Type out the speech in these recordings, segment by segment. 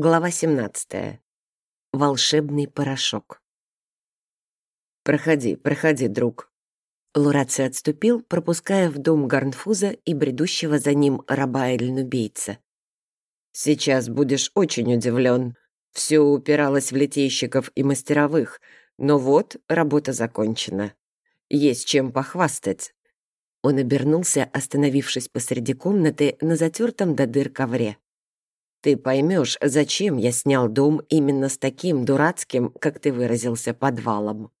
Глава 17. Волшебный порошок. «Проходи, проходи, друг». Лураций отступил, пропуская в дом Гарнфуза и бредущего за ним раба Эльнубейца. «Сейчас будешь очень удивлен. Все упиралось в литейщиков и мастеровых, но вот работа закончена. Есть чем похвастать». Он обернулся, остановившись посреди комнаты на затертом до дыр ковре. Ты поймешь, зачем я снял дом именно с таким дурацким, как ты выразился, подвалом.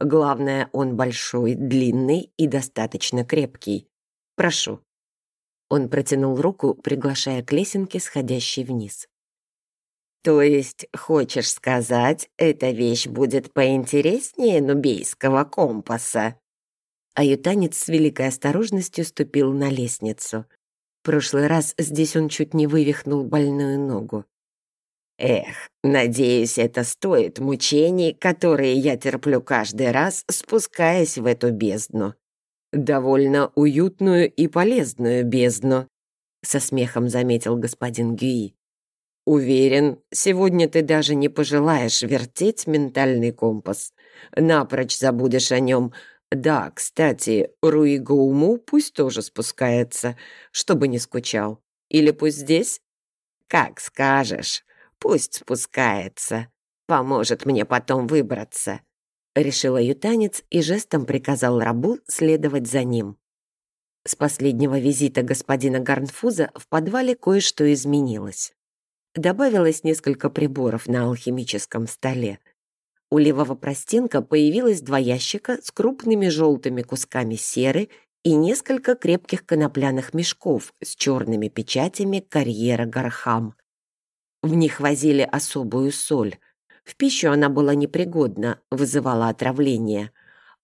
Главное, он большой, длинный и достаточно крепкий. Прошу». Он протянул руку, приглашая к лесенке, сходящей вниз. «То есть, хочешь сказать, эта вещь будет поинтереснее нубейского компаса?» Аютанец с великой осторожностью ступил на лестницу. Прошлый раз здесь он чуть не вывихнул больную ногу. Эх, надеюсь, это стоит мучений, которые я терплю каждый раз, спускаясь в эту бездну. Довольно уютную и полезную бездну, со смехом заметил господин Гюи. Уверен, сегодня ты даже не пожелаешь вертеть ментальный компас. Напрочь забудешь о нем, да, кстати, Руигауму пусть тоже спускается, чтобы не скучал. Или пусть здесь? Как скажешь, пусть спускается. Поможет мне потом выбраться. Решил аютанец и жестом приказал рабу следовать за ним. С последнего визита господина Гарнфуза в подвале кое-что изменилось. Добавилось несколько приборов на алхимическом столе — у левого простенка появилось два ящика с крупными желтыми кусками серы и несколько крепких конопляных мешков с черными печатями карьера Гархам. В них возили особую соль. В пищу она была непригодна, вызывала отравление,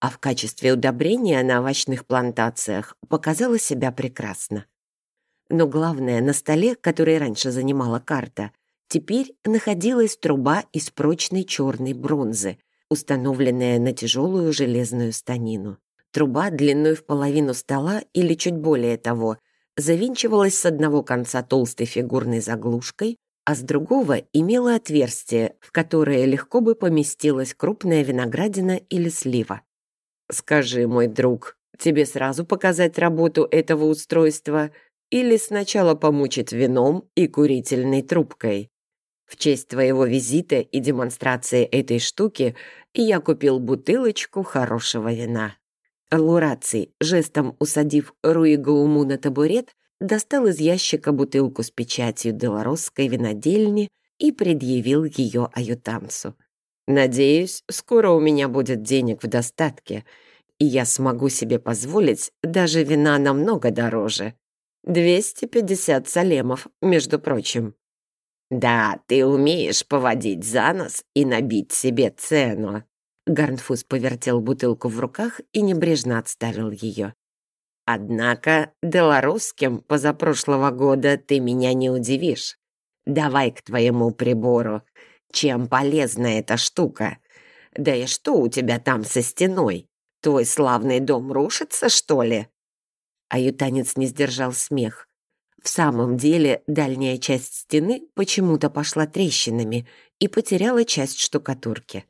а в качестве удобрения на овощных плантациях показала себя прекрасно. Но главное, на столе, который раньше занимала карта — Теперь находилась труба из прочной черной бронзы, установленная на тяжелую железную станину. Труба длиной в половину стола или чуть более того завинчивалась с одного конца толстой фигурной заглушкой, а с другого имела отверстие, в которое легко бы поместилась крупная виноградина или слива. «Скажи, мой друг, тебе сразу показать работу этого устройства или сначала помучить вином и курительной трубкой?» В честь твоего визита и демонстрации этой штуки я купил бутылочку хорошего вина». Лураций, жестом усадив Руигауму на табурет, достал из ящика бутылку с печатью Делоросской винодельни и предъявил ее аютанцу. «Надеюсь, скоро у меня будет денег в достатке, и я смогу себе позволить даже вина намного дороже. 250 салемов, между прочим». «Да, ты умеешь поводить за нос и набить себе цену». Гарнфус повертел бутылку в руках и небрежно отставил ее. «Однако белорусским позапрошлого года ты меня не удивишь. Давай к твоему прибору. Чем полезна эта штука? Да и что у тебя там со стеной? Твой славный дом рушится, что ли?» Аютанец не сдержал смех. В самом деле дальняя часть стены почему-то пошла трещинами и потеряла часть штукатурки.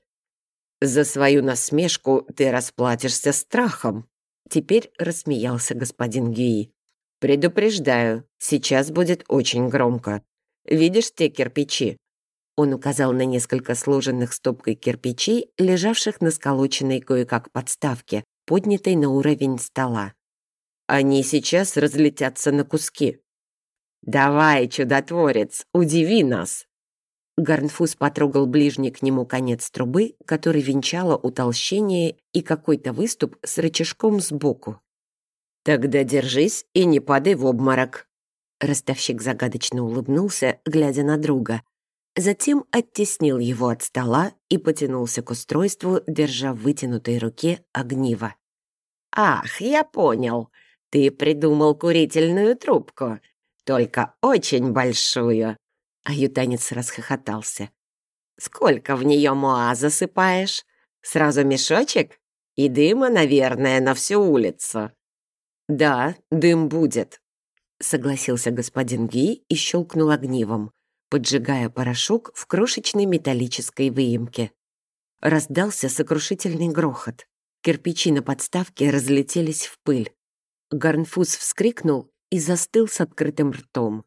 «За свою насмешку ты расплатишься страхом», — теперь рассмеялся господин Гюи. «Предупреждаю, сейчас будет очень громко. Видишь те кирпичи?» Он указал на несколько сложенных стопкой кирпичей, лежавших на сколоченной кое-как подставке, поднятой на уровень стола. «Они сейчас разлетятся на куски. «Давай, чудотворец, удиви нас!» Гарнфус потрогал ближний к нему конец трубы, который венчало утолщение и какой-то выступ с рычажком сбоку. «Тогда держись и не падай в обморок!» Ростовщик загадочно улыбнулся, глядя на друга. Затем оттеснил его от стола и потянулся к устройству, держа в вытянутой руке огниво. «Ах, я понял! Ты придумал курительную трубку!» Только очень большую». Аютанец расхохотался. «Сколько в нее муа засыпаешь? Сразу мешочек? И дыма, наверное, на всю улицу». «Да, дым будет», — согласился господин Ги и щелкнул огнивом. поджигая порошок в крошечной металлической выемке. Раздался сокрушительный грохот. Кирпичи на подставке разлетелись в пыль. Гарнфуз вскрикнул и застыл с открытым ртом.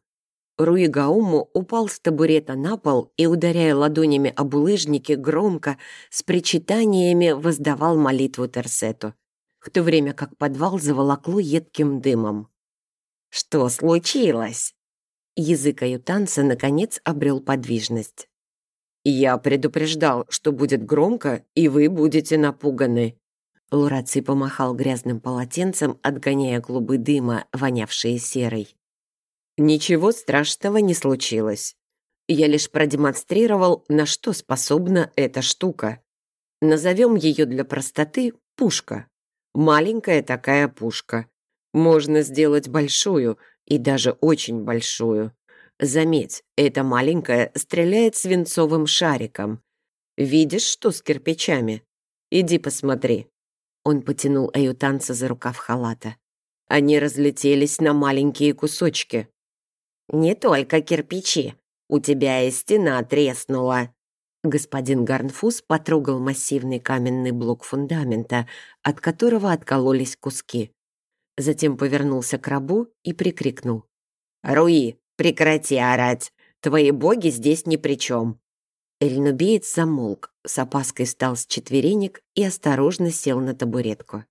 Руи Гауму упал с табурета на пол и, ударяя ладонями об улыжники, громко, с причитаниями воздавал молитву Терсету, в то время как подвал заволокло едким дымом. «Что случилось?» Язык аютанца, наконец, обрел подвижность. «Я предупреждал, что будет громко, и вы будете напуганы». Лураций помахал грязным полотенцем, отгоняя клубы дыма, вонявшие серой. Ничего страшного не случилось. Я лишь продемонстрировал, на что способна эта штука. Назовем ее для простоты пушка. Маленькая такая пушка. Можно сделать большую, и даже очень большую. Заметь, эта маленькая стреляет свинцовым шариком. Видишь, что с кирпичами? Иди посмотри. Он потянул аютанца за рукав халата. Они разлетелись на маленькие кусочки. «Не только кирпичи. У тебя и стена треснула». Господин Гарнфус потрогал массивный каменный блок фундамента, от которого откололись куски. Затем повернулся к рабу и прикрикнул. «Руи, прекрати орать! Твои боги здесь ни при чем!» Эльнубеец замолк, с опаской встал с четверенек и осторожно сел на табуретку.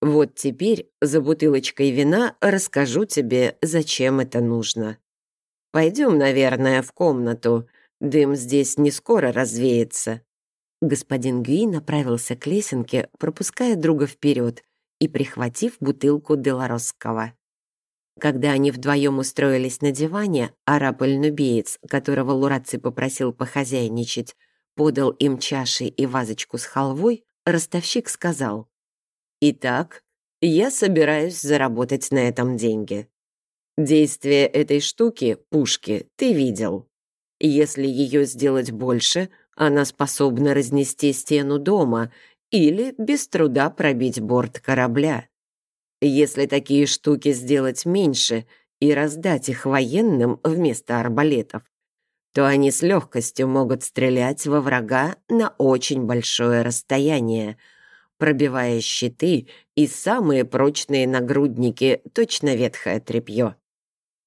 Вот теперь за бутылочкой вина расскажу тебе, зачем это нужно. Пойдем, наверное, в комнату. Дым здесь не скоро развеется». Господин Гюи направился к лесенке, пропуская друга вперед и прихватив бутылку Делоросского. Когда они вдвоем устроились на диване, араб-эльнубеец, которого Лураци попросил похозяйничать, подал им чаши и вазочку с халвой, ростовщик сказал, Итак, я собираюсь заработать на этом деньги. Действие этой штуки, пушки, ты видел. Если ее сделать больше, она способна разнести стену дома или без труда пробить борт корабля. Если такие штуки сделать меньше и раздать их военным вместо арбалетов, то они с легкостью могут стрелять во врага на очень большое расстояние – пробивая щиты и самые прочные нагрудники, точно ветхое тряпье.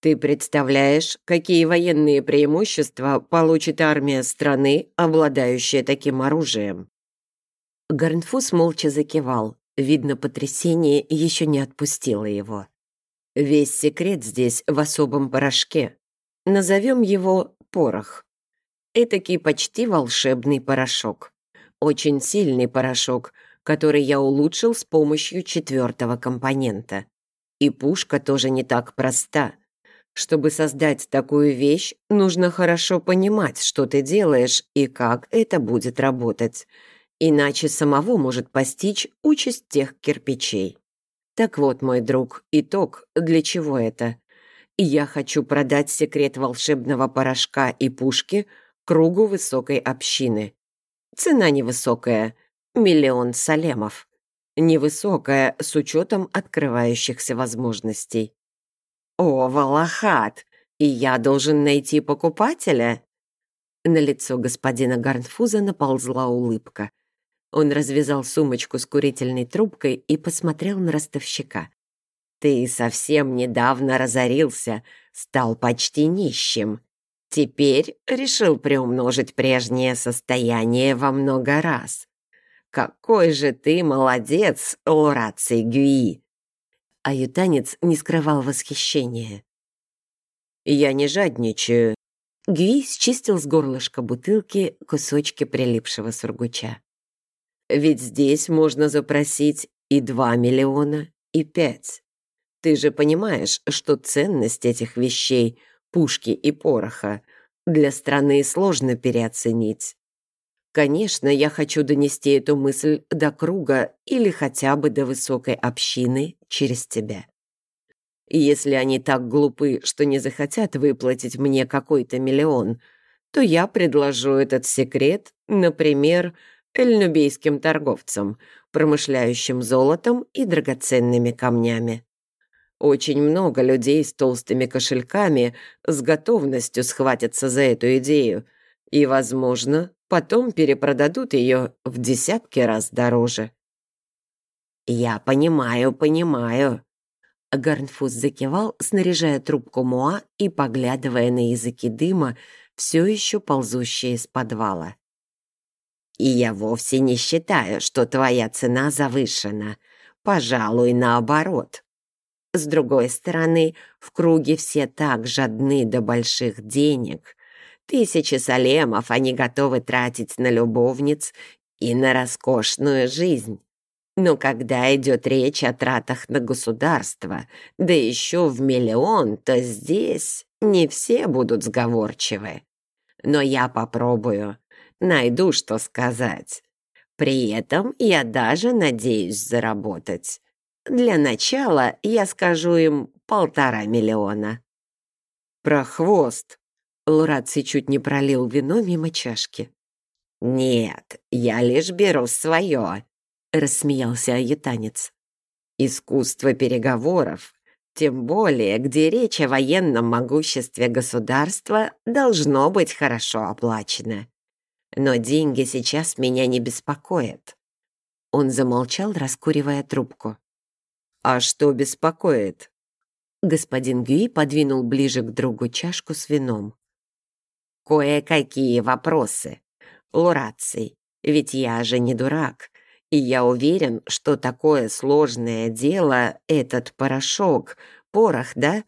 Ты представляешь, какие военные преимущества получит армия страны, обладающая таким оружием?» Гарнфус молча закивал. Видно, потрясение еще не отпустило его. Весь секрет здесь в особом порошке. Назовем его порох. Этакий почти волшебный порошок. Очень сильный порошок, который я улучшил с помощью четвертого компонента. И пушка тоже не так проста. Чтобы создать такую вещь, нужно хорошо понимать, что ты делаешь и как это будет работать. Иначе самого может постичь участь тех кирпичей. Так вот, мой друг, итог, для чего это? Я хочу продать секрет волшебного порошка и пушки кругу высокой общины. Цена невысокая, Миллион салемов. Невысокая, с учетом открывающихся возможностей. «О, Валахат! И я должен найти покупателя?» На лицо господина Гарнфуза наползла улыбка. Он развязал сумочку с курительной трубкой и посмотрел на ростовщика. «Ты совсем недавно разорился, стал почти нищим. Теперь решил приумножить прежнее состояние во много раз. «Какой же ты молодец, Лораций Гюи!» Аютанец не скрывал восхищения. «Я не жадничаю». Гюи счистил с горлышка бутылки кусочки прилипшего сургуча. «Ведь здесь можно запросить и два миллиона, и пять. Ты же понимаешь, что ценность этих вещей, пушки и пороха, для страны сложно переоценить. Конечно, я хочу донести эту мысль до круга или хотя бы до высокой общины через тебя. Если они так глупы, что не захотят выплатить мне какой-то миллион, то я предложу этот секрет, например, эльнубейским торговцам, промышляющим золотом и драгоценными камнями. Очень много людей с толстыми кошельками с готовностью схватятся за эту идею и, возможно, потом перепродадут ее в десятки раз дороже. «Я понимаю, понимаю», Гарнфус закивал, снаряжая трубку Муа и поглядывая на языки дыма, все еще ползущие из подвала. «И я вовсе не считаю, что твоя цена завышена. Пожалуй, наоборот. С другой стороны, в круге все так жадны до больших денег. Тысячи салемов они готовы тратить на любовниц и на роскошную жизнь. Но когда идет речь о тратах на государство, да еще в миллион, то здесь не все будут сговорчивы. Но я попробую, найду, что сказать. При этом я даже надеюсь заработать. Для начала я скажу им полтора миллиона. Про хвост. Лураций чуть не пролил вино мимо чашки. «Нет, я лишь беру свое», — рассмеялся аятанец. «Искусство переговоров, тем более, где речь о военном могуществе государства, должно быть хорошо оплачено. Но деньги сейчас меня не беспокоят». Он замолчал, раскуривая трубку. «А что беспокоит?» Господин Гюи подвинул ближе к другу чашку с вином. «Кое-какие вопросы. Лураций, ведь я же не дурак. И я уверен, что такое сложное дело — этот порошок, порох, да?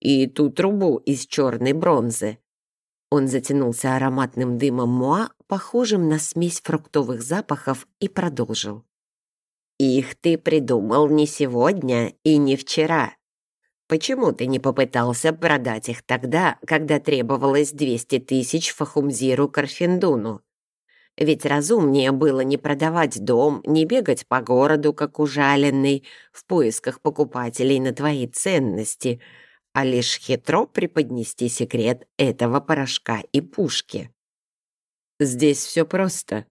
И ту трубу из черной бронзы. Он затянулся ароматным дымом муа, похожим на смесь фруктовых запахов, и продолжил. «Их ты придумал не сегодня и не вчера. Почему ты не попытался продать их тогда, когда требовалось 200 тысяч Фахумзиру Карфиндуну? Ведь разумнее было не продавать дом, не бегать по городу, как ужаленный, в поисках покупателей на твои ценности, а лишь хитро преподнести секрет этого порошка и пушки. Здесь все просто.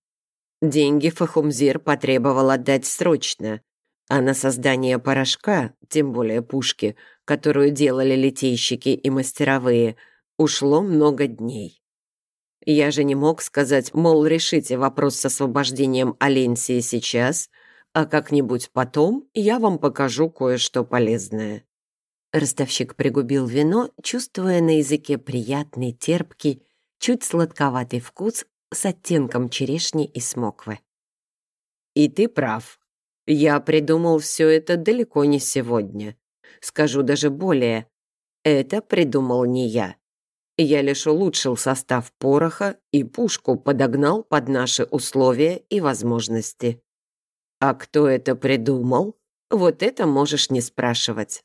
Деньги Фахумзир потребовал отдать срочно, а на создание порошка, тем более пушки, которую делали литейщики и мастеровые, ушло много дней. Я же не мог сказать, мол, решите вопрос с освобождением Аленсии сейчас, а как-нибудь потом я вам покажу кое-что полезное». Ростовщик пригубил вино, чувствуя на языке приятный, терпкий, чуть сладковатый вкус с оттенком черешни и смоквы. «И ты прав. Я придумал все это далеко не сегодня. Скажу даже более. Это придумал не я. Я лишь улучшил состав пороха и пушку подогнал под наши условия и возможности. А кто это придумал? Вот это можешь не спрашивать.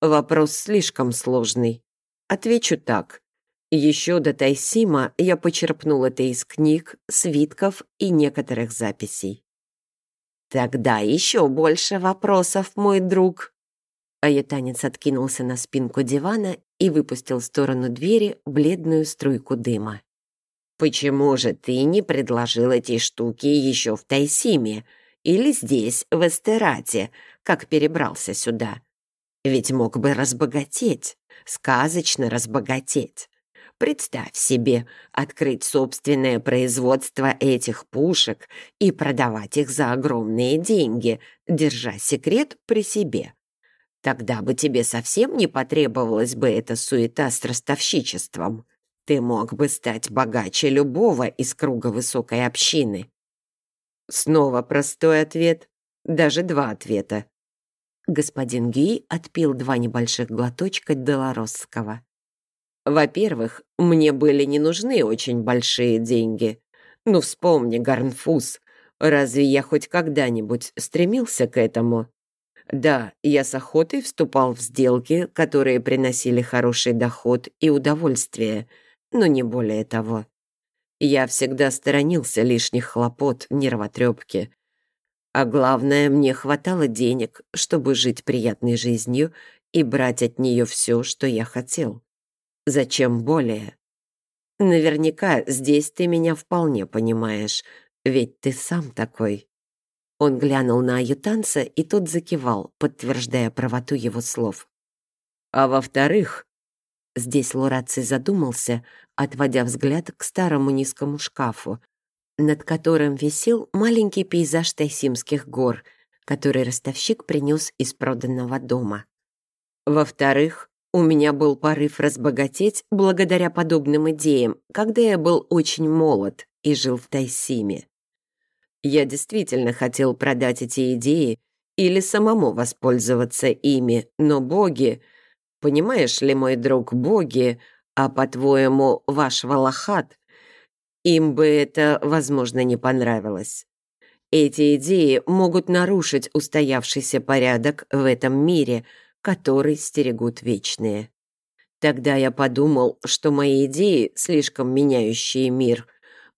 Вопрос слишком сложный. Отвечу так. Еще до Тайсима я почерпнул это из книг, свитков и некоторых записей. Тогда еще больше вопросов, мой друг. Аятанец откинулся на спинку дивана и выпустил в сторону двери бледную струйку дыма. «Почему же ты не предложил эти штуки еще в Тайсиме или здесь, в Эстерате, как перебрался сюда? Ведь мог бы разбогатеть, сказочно разбогатеть. Представь себе, открыть собственное производство этих пушек и продавать их за огромные деньги, держа секрет при себе. Тогда бы тебе совсем не потребовалась бы эта суета с ростовщичеством. Ты мог бы стать богаче любого из круга высокой общины. Снова простой ответ, даже два ответа. Господин Ги отпил два небольших глоточка Долоросского. Во-первых, мне были не нужны очень большие деньги. Ну, вспомни, Гарнфус, разве я хоть когда-нибудь стремился к этому? Да, я с охотой вступал в сделки, которые приносили хороший доход и удовольствие, но не более того. Я всегда сторонился лишних хлопот, нервотрепки. А главное, мне хватало денег, чтобы жить приятной жизнью и брать от нее все, что я хотел. Зачем более? Наверняка здесь ты меня вполне понимаешь, ведь ты сам такой. Он глянул на аютанца, и тот закивал, подтверждая правоту его слов. А во-вторых, здесь Лураций задумался, отводя взгляд к старому низкому шкафу, над которым висел маленький пейзаж Тайсимских гор, который ростовщик принес из проданного дома. Во-вторых, у меня был порыв разбогатеть благодаря подобным идеям, когда я был очень молод и жил в Тайсиме. Я действительно хотел продать эти идеи или самому воспользоваться ими, но боги, понимаешь ли, мой друг, боги, а по-твоему, ваш Валахат, им бы это, возможно, не понравилось. Эти идеи могут нарушить устоявшийся порядок в этом мире, который стерегут вечные. Тогда я подумал, что мои идеи, слишком меняющие мир,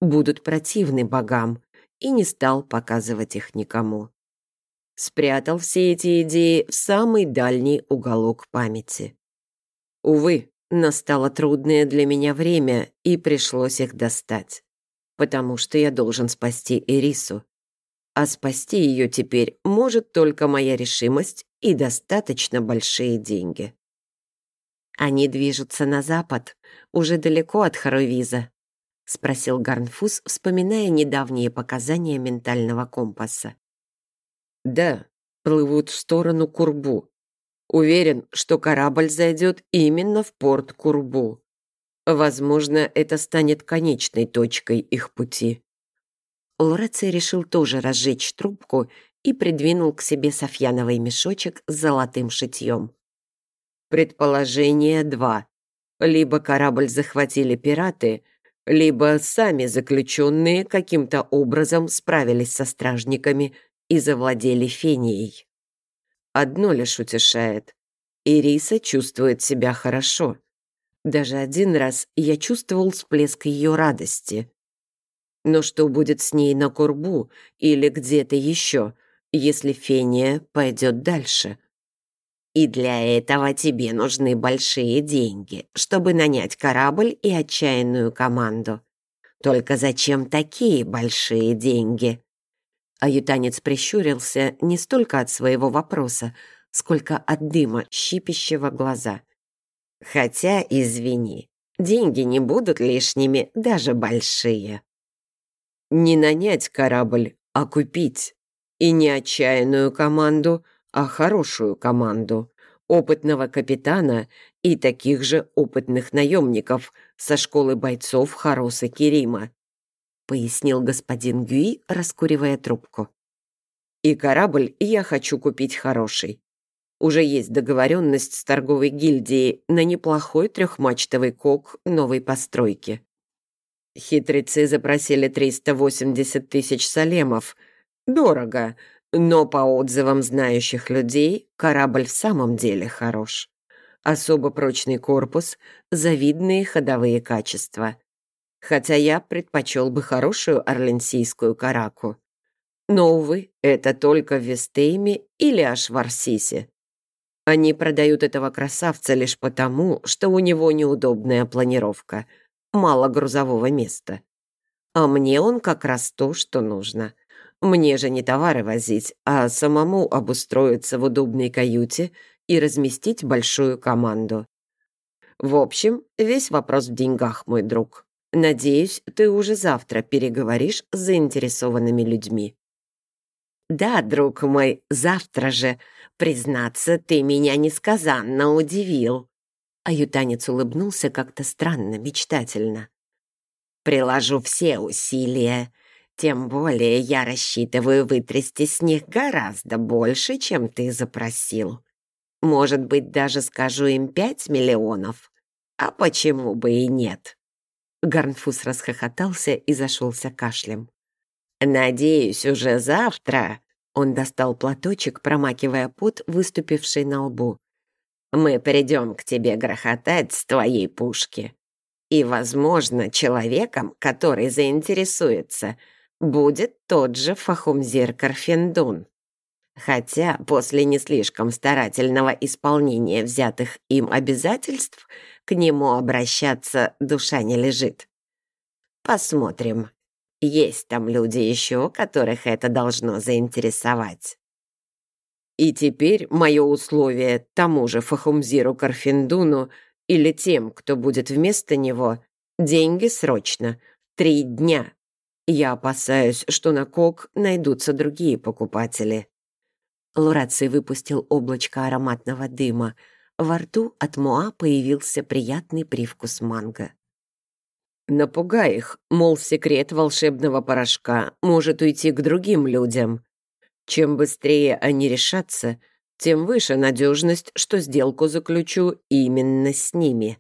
будут противны богам, и не стал показывать их никому. Спрятал все эти идеи в самый дальний уголок памяти. Увы, настало трудное для меня время, и пришлось их достать, потому что я должен спасти Эрису. А спасти ее теперь может только моя решимость и достаточно большие деньги. Они движутся на запад, уже далеко от Харовиза, — спросил Гарнфус, вспоминая недавние показания ментального компаса. «Да, плывут в сторону Курбу. Уверен, что корабль зайдет именно в порт Курбу. Возможно, это станет конечной точкой их пути». Лореций решил тоже разжечь трубку и придвинул к себе софьяновый мешочек с золотым шитьем. Предположение два. Либо корабль захватили пираты — либо сами заключенные каким-то образом справились со стражниками и завладели фенией. Одно лишь утешает. Ириса чувствует себя хорошо. Даже один раз я чувствовал всплеск ее радости. Но что будет с ней на Курбу или где-то еще, если Фения пойдет дальше? И для этого тебе нужны большие деньги, чтобы нанять корабль и отчаянную команду. Только зачем такие большие деньги?» Аютанец прищурился не столько от своего вопроса, сколько от дыма, щипящего глаза. «Хотя, извини, деньги не будут лишними, даже большие». «Не нанять корабль, а купить. И не отчаянную команду, а хорошую команду, опытного капитана и таких же опытных наемников со школы бойцов Хароса Кирима», пояснил господин Гюи, раскуривая трубку. «И корабль я хочу купить хороший. Уже есть договоренность с торговой гильдией на неплохой трехмачтовый кок новой постройки. Хитрецы запросили 380 тысяч салемов. Дорого, но по отзывам знающих людей, корабль в самом деле хорош. Особо прочный корпус, завидные ходовые качества. Хотя я предпочел бы хорошую орленсийскую караку. Но, увы, это только в Вестейме или аж в Арсисе. Они продают этого красавца лишь потому, что у него неудобная планировка, мало грузового места. А мне он как раз то, что нужно — мне же не товары возить, а самому обустроиться в удобной каюте и разместить большую команду. В общем, весь вопрос в деньгах, мой друг. Надеюсь, ты уже завтра переговоришь с заинтересованными людьми. Да, друг мой, завтра же. Признаться, ты меня несказанно удивил. Аютанец улыбнулся как-то странно, мечтательно. Приложу все усилия. Тем более я рассчитываю вытрясти с них гораздо больше, чем ты запросил. Может быть, даже скажу им пять миллионов. А почему бы и нет?» Гарнфус расхохотался и зашелся кашлем. «Надеюсь, уже завтра...» Он достал платочек, промакивая пот, выступивший на лбу. «Мы придем к тебе грохотать с твоей пушки. И, возможно, человеком, который заинтересуется, будет тот же Фахумзир Карфендун. Хотя после не слишком старательного исполнения взятых им обязательств к нему обращаться душа не лежит. Посмотрим. Есть там люди еще, которых это должно заинтересовать. И теперь мое условие тому же Фахумзиру Карфиндуну или тем, кто будет вместо него, деньги срочно, три дня. Я опасаюсь, что на кок найдутся другие покупатели». Лураций выпустил облачко ароматного дыма. Во рту от Моа появился приятный привкус манго. «Напугай их, мол, секрет волшебного порошка может уйти к другим людям. Чем быстрее они решатся, тем выше надежность, что сделку заключу именно с ними.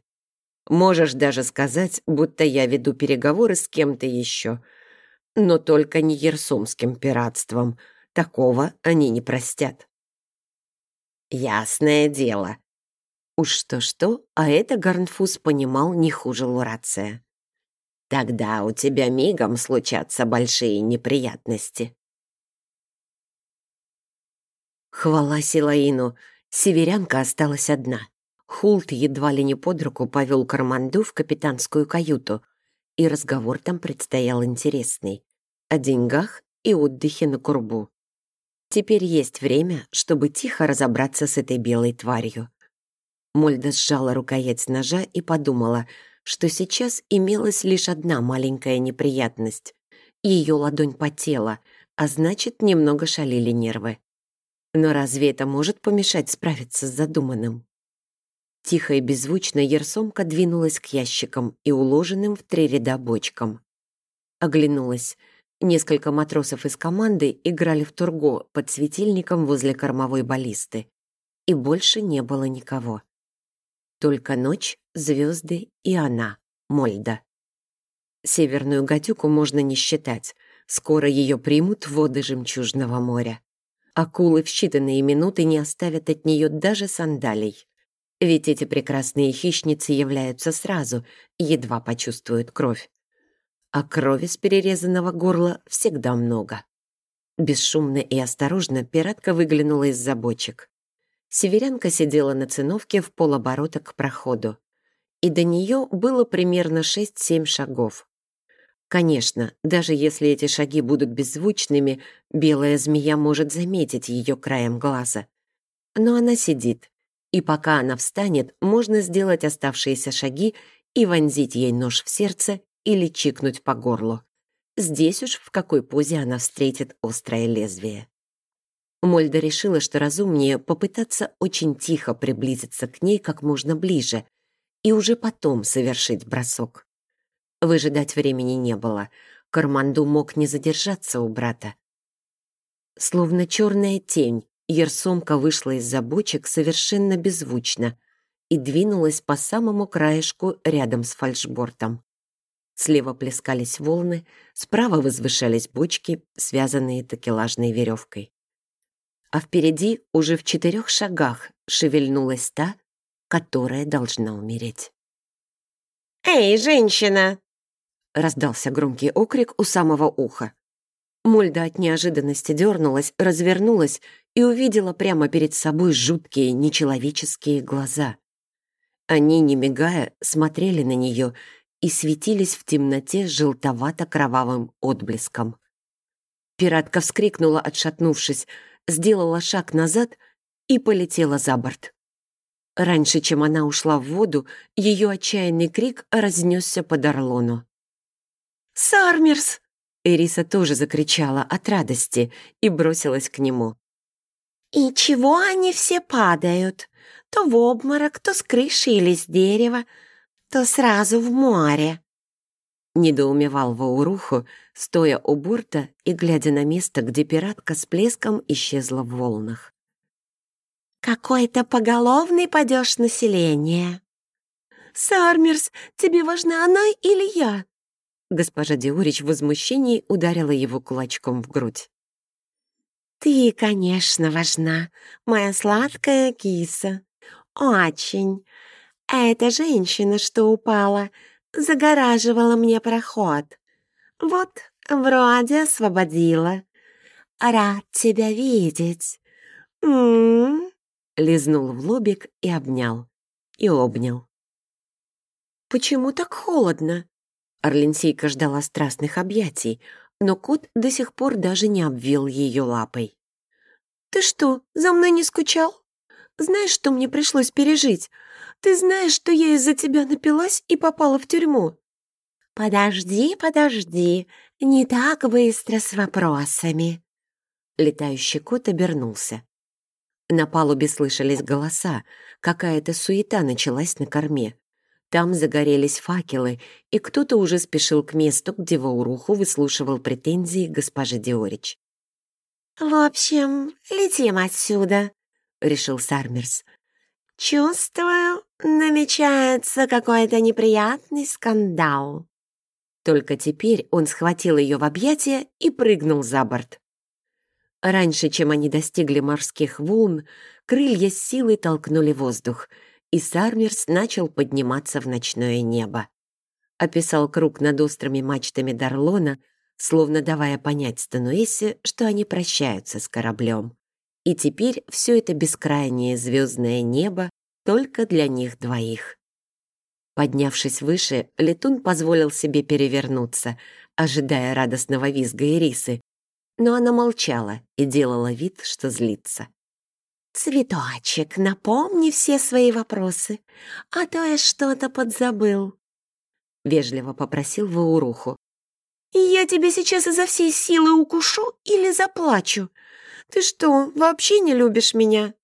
Можешь даже сказать, будто я веду переговоры с кем-то еще, но только не ерсумским пиратством. Такого они не простят. Ясное дело. Уж что-что, а это Гарнфус понимал не хуже Лурация. Тогда у тебя мигом случатся большие неприятности. Хвала Силаину, северянка осталась одна. Хулт едва ли не под руку повел Карманду в капитанскую каюту, и разговор там предстоял интересный. О деньгах и отдыхе на Курбу. Теперь есть время, чтобы тихо разобраться с этой белой тварью. Мольда сжала рукоять ножа и подумала, что сейчас имелась лишь одна маленькая неприятность. Ее ладонь потела, а значит, немного шалили нервы. Но разве это может помешать справиться с задуманным? Тихо и беззвучно Ерсомка двинулась к ящикам и уложенным в три ряда бочкам. Оглянулась. Несколько матросов из команды играли в турго под светильником возле кормовой баллисты. И больше не было никого. Только ночь, звезды и она, Мольда. Северную гадюку можно не считать. Скоро ее примут воды Жемчужного моря. Акулы в считанные минуты не оставят от нее даже сандалий. Ведь эти прекрасные хищницы являются сразу, едва почувствуют кровь. А крови с перерезанного горла всегда много. Бесшумно и осторожно пиратка выглянула из-за бочек. Северянка сидела на циновке в полоборота к проходу. И до нее было примерно 6-7 шагов. Конечно, даже если эти шаги будут беззвучными, белая змея может заметить ее краем глаза. Но она сидит, и пока она встанет, можно сделать оставшиеся шаги и вонзить ей нож в сердце или чикнуть по горлу. Здесь уж в какой позе она встретит острое лезвие. Мольда решила, что разумнее попытаться очень тихо приблизиться к ней как можно ближе и уже потом совершить бросок. Выжидать времени не было. Карманду мог не задержаться у брата. Словно черная тень, Ерсомка вышла из-за бочек совершенно беззвучно и двинулась по самому краешку рядом с фальшбортом. Слева плескались волны, справа возвышались бочки, связанные такелажной веревкой. А впереди, уже в четырех шагах, шевельнулась та, которая должна умереть. «Эй, женщина!» Раздался громкий окрик у самого уха. Мольда от неожиданности дернулась, развернулась и увидела прямо перед собой жуткие нечеловеческие глаза. Они, не мигая, смотрели на нее и светились в темноте желтовато-кровавым отблеском. Пиратка вскрикнула, отшатнувшись, сделала шаг назад и полетела за борт. Раньше, чем она ушла в воду, ее отчаянный крик разнесся под Орлону. «Сармерс!» Эриса тоже закричала от радости и бросилась к нему. «И чего они все падают? То в обморок, то с крыши или с дерева, то сразу в море!» Недоумевал Вауруху, стоя у борта и глядя на место, где пиратка с плеском исчезла в волнах. «Какой-то поголовный падеж населения!» «Сармерс, тебе важна она или я?» Госпожа Диурич в возмущении ударила его кулачком в грудь. «Ты, конечно, важна, моя сладкая киса. Очень. Эта женщина, что упала, загораживала мне проход. Вот, вроде освободила. Рад тебя видеть. М -м -м. Лизнул в лобик и обнял. И обнял. «Почему так холодно?» Орленсейка ждала страстных объятий, но кот до сих пор даже не обвил ее лапой. Ты что, за мной не скучал? Знаешь, что мне пришлось пережить? Ты знаешь, что я из-за тебя напилась и попала в тюрьму?» «Подожди, подожди, не так быстро с вопросами». Летающий кот обернулся. На палубе слышались голоса, какая-то суета началась на корме. Там загорелись факелы, и кто-то уже спешил к месту, где Вауруху выслушивал претензии госпожи Диорич. «В общем, летим отсюда», — решил Сармерс. «Чувствую, намечается какой-то неприятный скандал». Только теперь он схватил ее в объятия и прыгнул за борт. Раньше, чем они достигли морских волн, крылья с силой толкнули воздух, и Сармерс начал подниматься в ночное небо. Описал круг над острыми мачтами Дарлона, словно давая понять Стануэсе, что они прощаются с кораблем. И теперь все это бескрайнее звездное небо только для них двоих. Поднявшись выше, летун позволил себе перевернуться, ожидая радостного визга Ирисы, но она молчала и делала вид, что злится. «Цветочек, напомни все свои вопросы, а то я что-то подзабыл», — вежливо попросил Вауруху. «Я тебя сейчас изо всей силы укушу или заплачу. Ты что, вообще не любишь меня?»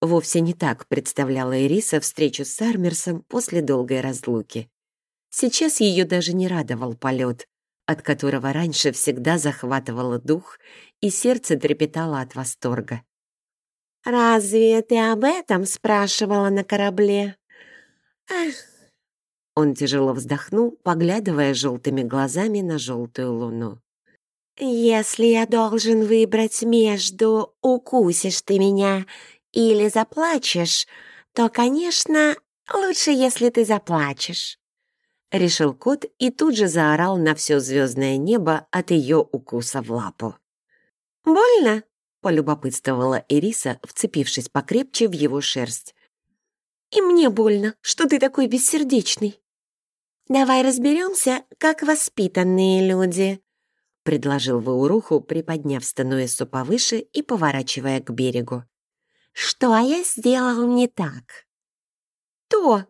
Вовсе не так представляла Ириса встречу с Армерсом после долгой разлуки. Сейчас ее даже не радовал полет, от которого раньше всегда захватывало дух, и сердце трепетало от восторга. «Разве ты об этом спрашивала на корабле?» «Эх!» Он тяжело вздохнул, поглядывая желтыми глазами на желтую луну. «Если я должен выбрать между «укусишь ты меня» или заплачешь, то, конечно, лучше, если ты заплачешь. Решил кот и тут же заорал на все звездное небо от ее укуса в лапу. «Больно?» — полюбопытствовала Ириса, вцепившись покрепче в его шерсть. «И мне больно, что ты такой бессердечный». «Давай разберемся, как воспитанные люди», — предложил Вауруху, приподняв Стануэсу повыше и поворачивая к берегу. Что я сделал не так? То!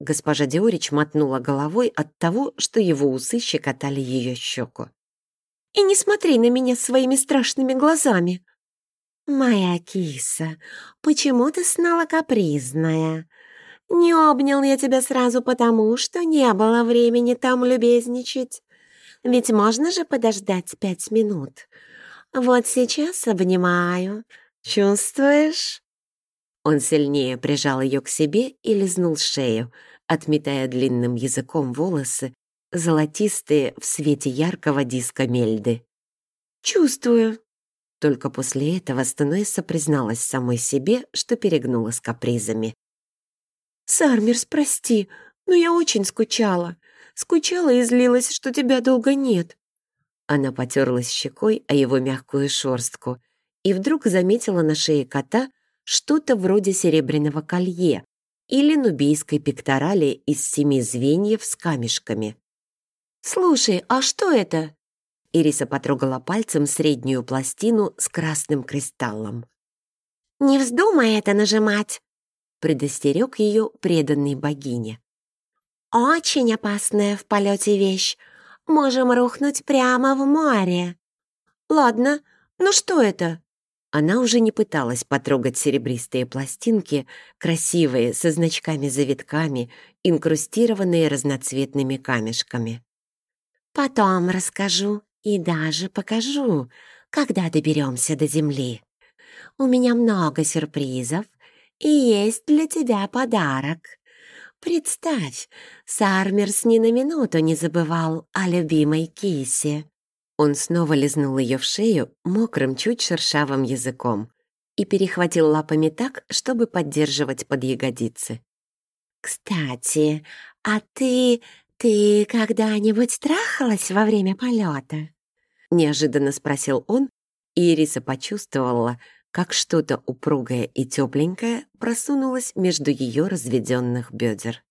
Госпожа Диорич мотнула головой от того, что его усы щекотали ее щеку. «И не смотри на меня своими страшными глазами!» «Моя киса, почему ты снова капризная? Не обнял я тебя сразу потому, что не было времени там любезничать. Ведь можно же подождать пять минут. Вот сейчас обнимаю. Чувствуешь?» Он сильнее прижал ее к себе и лизнул шею, отметая длинным языком волосы, золотистые в свете яркого диска мельды. «Чувствую». Только после этого Стануэса призналась самой себе, что перегнула с капризами. «Сармерс, прости, но я очень скучала. Скучала и злилась, что тебя долго нет». Она потерлась щекой о его мягкую шорстку и вдруг заметила на шее кота что-то вроде серебряного колье или нубийской пекторали из семи звеньев с камешками. «Слушай, а что это?» Ириса потрогала пальцем среднюю пластину с красным кристаллом. «Не вздумай это нажимать!» предостерег ее преданной богине. «Очень опасная в полете вещь. Можем рухнуть прямо в море». «Ладно, ну что это?» Она уже не пыталась потрогать серебристые пластинки, красивые, со значками-завитками, инкрустированные разноцветными камешками. «Потом расскажу и даже покажу, когда доберемся до земли. У меня много сюрпризов, и есть для тебя подарок. Представь, Сармерс ни на минуту не забывал о любимой кисе. Он снова лизнул ее в шею мокрым, чуть шершавым языком и перехватил лапами так, чтобы поддерживать под ягодицы. «Кстати, а ты... ты когда-нибудь трахалась во время полета?» Неожиданно спросил он, и Ириса почувствовала, как что-то упругое и тепленькое просунулось между ее разведенных бедер.